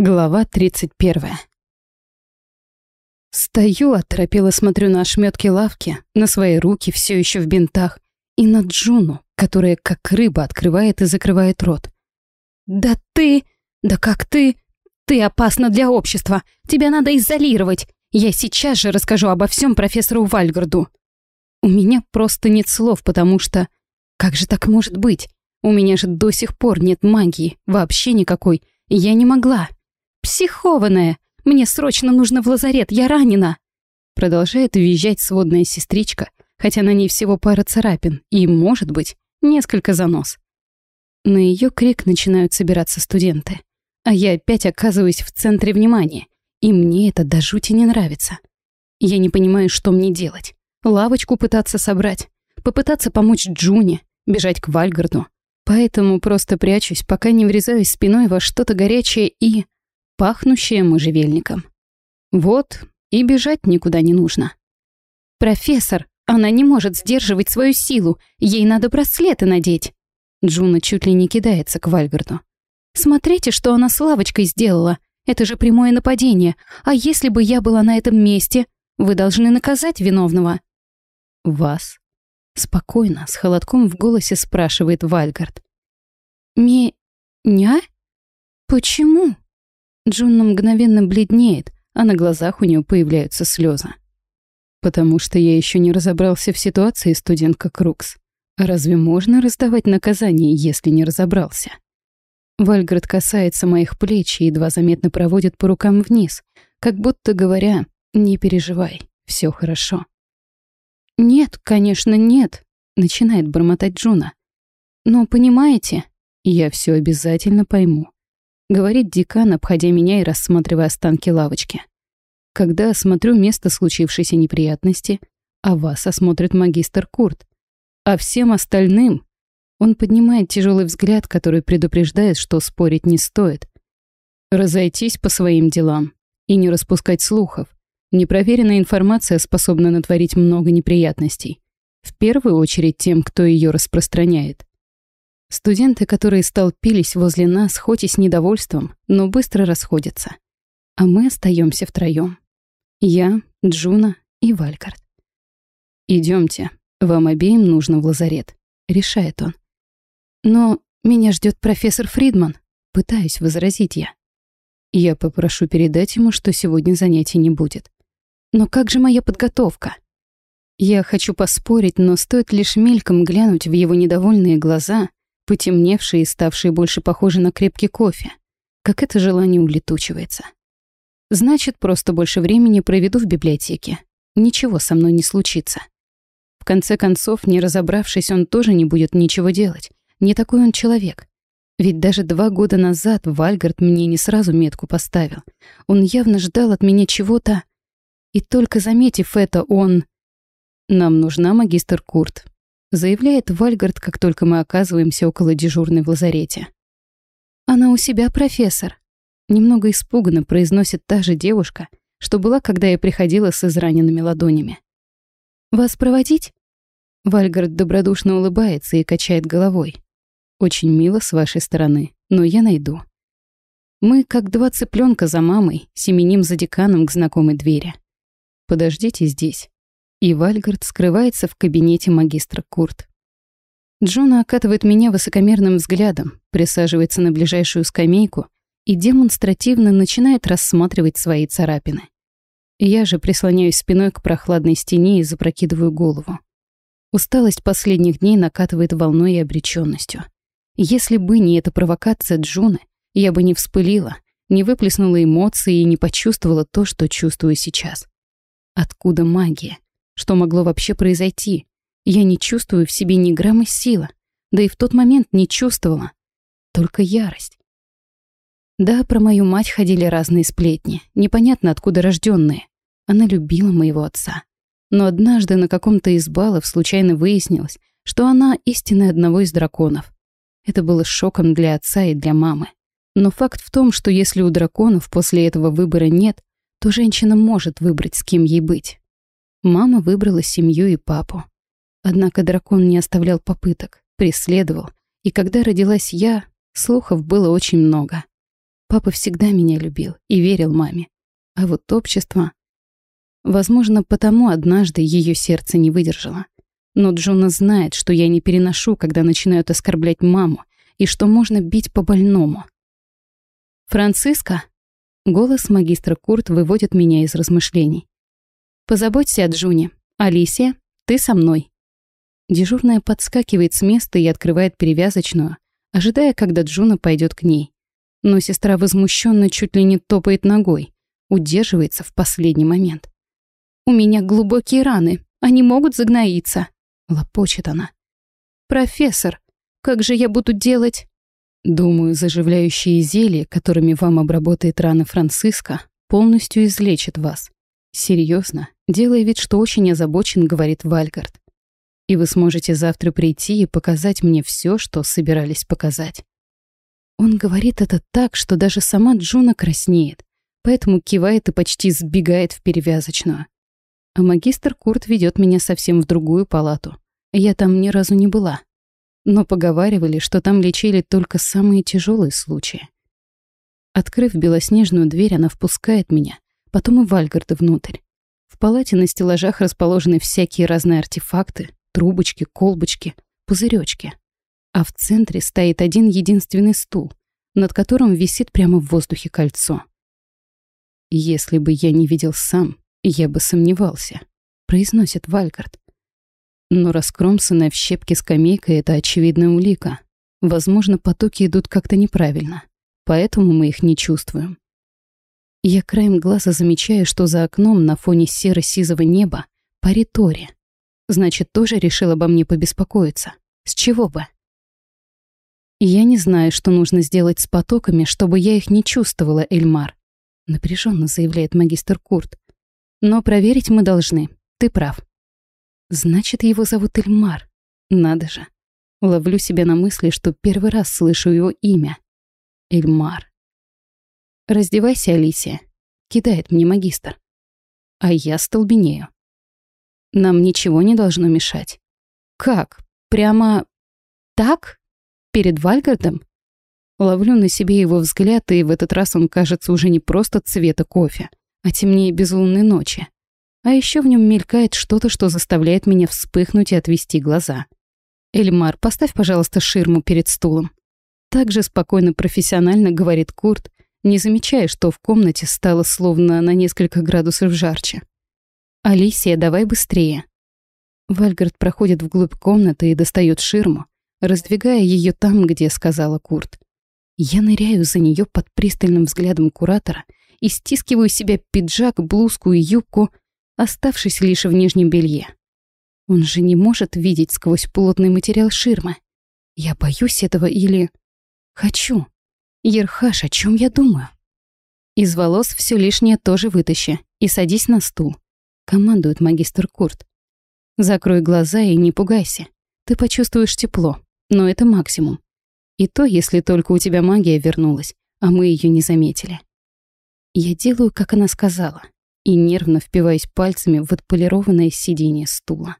Глава 31. Стою, оторопело смотрю на ошметки лавки, на свои руки, все еще в бинтах, и на Джуну, которая как рыба открывает и закрывает рот. «Да ты... Да как ты... Ты опасна для общества. Тебя надо изолировать. Я сейчас же расскажу обо всем профессору Вальгарду». У меня просто нет слов, потому что... Как же так может быть? У меня же до сих пор нет магии, вообще никакой. Я не могла. «Психованная! Мне срочно нужно в лазарет, я ранена!» Продолжает визжать сводная сестричка, хотя на ней всего пара царапин и, может быть, несколько занос. На ее крик начинают собираться студенты. А я опять оказываюсь в центре внимания, и мне это до жути не нравится. Я не понимаю, что мне делать. Лавочку пытаться собрать, попытаться помочь Джуне, бежать к Вальгарду. Поэтому просто прячусь, пока не врезаюсь спиной во что-то горячее и пахнущее можжевельником. Вот, и бежать никуда не нужно. «Профессор, она не может сдерживать свою силу, ей надо браслеты надеть». Джуна чуть ли не кидается к Вальгарду. «Смотрите, что она с лавочкой сделала. Это же прямое нападение. А если бы я была на этом месте, вы должны наказать виновного». «Вас?» Спокойно, с холодком в голосе спрашивает Вальгард. «Меня? Почему?» Джунна мгновенно бледнеет, а на глазах у нее появляются слезы. «Потому что я еще не разобрался в ситуации, студентка Крукс. Разве можно раздавать наказание, если не разобрался?» Вальгард касается моих плеч и едва заметно проводит по рукам вниз, как будто говоря, «Не переживай, все хорошо». «Нет, конечно, нет», — начинает бормотать Джуна. «Но понимаете, я все обязательно пойму говорит декан, обходя меня и рассматривая останки лавочки. Когда осмотрю место случившейся неприятности, а вас осмотрит магистр Курт. А всем остальным он поднимает тяжелый взгляд, который предупреждает, что спорить не стоит. Разойтись по своим делам и не распускать слухов. Непроверенная информация способна натворить много неприятностей. В первую очередь тем, кто ее распространяет. Студенты, которые столпились возле нас, хоть и с недовольством, но быстро расходятся. А мы остаемся втроем. Я, Джуна и Валькарт. Идемте, вам обеим нужно в лазарет», — решает он. «Но меня ждет профессор Фридман», — пытаюсь возразить я. Я попрошу передать ему, что сегодня занятий не будет. Но как же моя подготовка? Я хочу поспорить, но стоит лишь мельком глянуть в его недовольные глаза, потемневший и ставший больше похожий на крепкий кофе, как это желание улетучивается. Значит, просто больше времени проведу в библиотеке. Ничего со мной не случится. В конце концов, не разобравшись, он тоже не будет ничего делать. Не такой он человек. Ведь даже два года назад Вальгард мне не сразу метку поставил. Он явно ждал от меня чего-то. И только заметив это, он... «Нам нужна магистр Курт», заявляет Вальгард, как только мы оказываемся около дежурной в лазарете. «Она у себя, профессор», — немного испуганно произносит та же девушка, что была, когда я приходила с израненными ладонями. «Вас проводить?» Вальгард добродушно улыбается и качает головой. «Очень мило с вашей стороны, но я найду». Мы, как два цыпленка за мамой, семеним за деканом к знакомой двери. «Подождите здесь». И Вальгард скрывается в кабинете магистра Курт. Джона окатывает меня высокомерным взглядом, присаживается на ближайшую скамейку и демонстративно начинает рассматривать свои царапины. Я же прислоняюсь спиной к прохладной стене и запрокидываю голову. Усталость последних дней накатывает волной и обречённостью. Если бы не эта провокация Джуны, я бы не вспылила, не выплеснула эмоции и не почувствовала то, что чувствую сейчас. Откуда магия? Что могло вообще произойти? Я не чувствую в себе ни грамма силы, да и в тот момент не чувствовала. Только ярость. Да, про мою мать ходили разные сплетни, непонятно откуда рожденные. Она любила моего отца. Но однажды на каком-то из балов случайно выяснилось, что она истинная одного из драконов. Это было шоком для отца и для мамы. Но факт в том, что если у драконов после этого выбора нет, то женщина может выбрать, с кем ей быть. Мама выбрала семью и папу. Однако дракон не оставлял попыток, преследовал, и когда родилась я, слухов было очень много. Папа всегда меня любил и верил маме. А вот общество... Возможно, потому однажды ее сердце не выдержало. Но Джуна знает, что я не переношу, когда начинают оскорблять маму, и что можно бить по больному. «Франциска?» Голос магистра Курт выводит меня из размышлений. «Позаботься о Джуне. Алисия, ты со мной». Дежурная подскакивает с места и открывает перевязочную, ожидая, когда Джуна пойдет к ней. Но сестра возмущенно чуть ли не топает ногой, удерживается в последний момент. «У меня глубокие раны, они могут загноиться», — лопочет она. «Профессор, как же я буду делать?» «Думаю, заживляющие зелья, которыми вам обработает раны Франциска, полностью излечат вас. Серьезно, делая вид, что очень озабочен, говорит Вальгард. И вы сможете завтра прийти и показать мне все, что собирались показать. Он говорит это так, что даже сама Джуна краснеет, поэтому кивает и почти сбегает в перевязочную. А магистр Курт ведет меня совсем в другую палату. Я там ни разу не была. Но поговаривали, что там лечили только самые тяжелые случаи. Открыв белоснежную дверь, она впускает меня, потом и Вальгарда внутрь. В палате на стеллажах расположены всякие разные артефакты, трубочки, колбочки, пузырёчки. А в центре стоит один единственный стул, над которым висит прямо в воздухе кольцо. «Если бы я не видел сам, я бы сомневался», — произносит Вальгард. Но раскромсанная в щепки скамейка — это очевидная улика. Возможно, потоки идут как-то неправильно, поэтому мы их не чувствуем. Я краем глаза замечаю, что за окном на фоне серо-сизого неба парит Тори. Значит, тоже решил обо мне побеспокоиться. С чего бы? Я не знаю, что нужно сделать с потоками, чтобы я их не чувствовала, Эльмар. Напряженно заявляет магистр Курт. Но проверить мы должны. Ты прав. Значит, его зовут Эльмар. Надо же. Ловлю себя на мысли, что первый раз слышу его имя. Эльмар. «Раздевайся, Алисия», — кидает мне магистр. А я столбенею. Нам ничего не должно мешать. Как? Прямо так? Перед Вальгардом? Ловлю на себе его взгляд, и в этот раз он кажется уже не просто цвета кофе, а темнее безлунной ночи. А еще в нем мелькает что-то, что заставляет меня вспыхнуть и отвести глаза. «Эльмар, поставь, пожалуйста, ширму перед стулом». Так же спокойно профессионально говорит Курт, не замечая, что в комнате стало словно на несколько градусов жарче. «Алисия, давай быстрее». Вальгард проходит вглубь комнаты и достает ширму, раздвигая ее там, где сказала Курт. Я ныряю за нее под пристальным взглядом куратора и стискиваю себя пиджак, блузку и юбку, оставшись лишь в нижнем белье. Он же не может видеть сквозь плотный материал ширмы. Я боюсь этого или... Хочу. Ерхаш, о чем я думаю? Из волос все лишнее тоже вытащи и садись на стул командует магистр Курт. Закрой глаза и не пугайся. Ты почувствуешь тепло, но это максимум. И то, если только у тебя магия вернулась, а мы ее не заметили. Я делаю, как она сказала, и нервно впиваюсь пальцами в отполированное сиденье стула.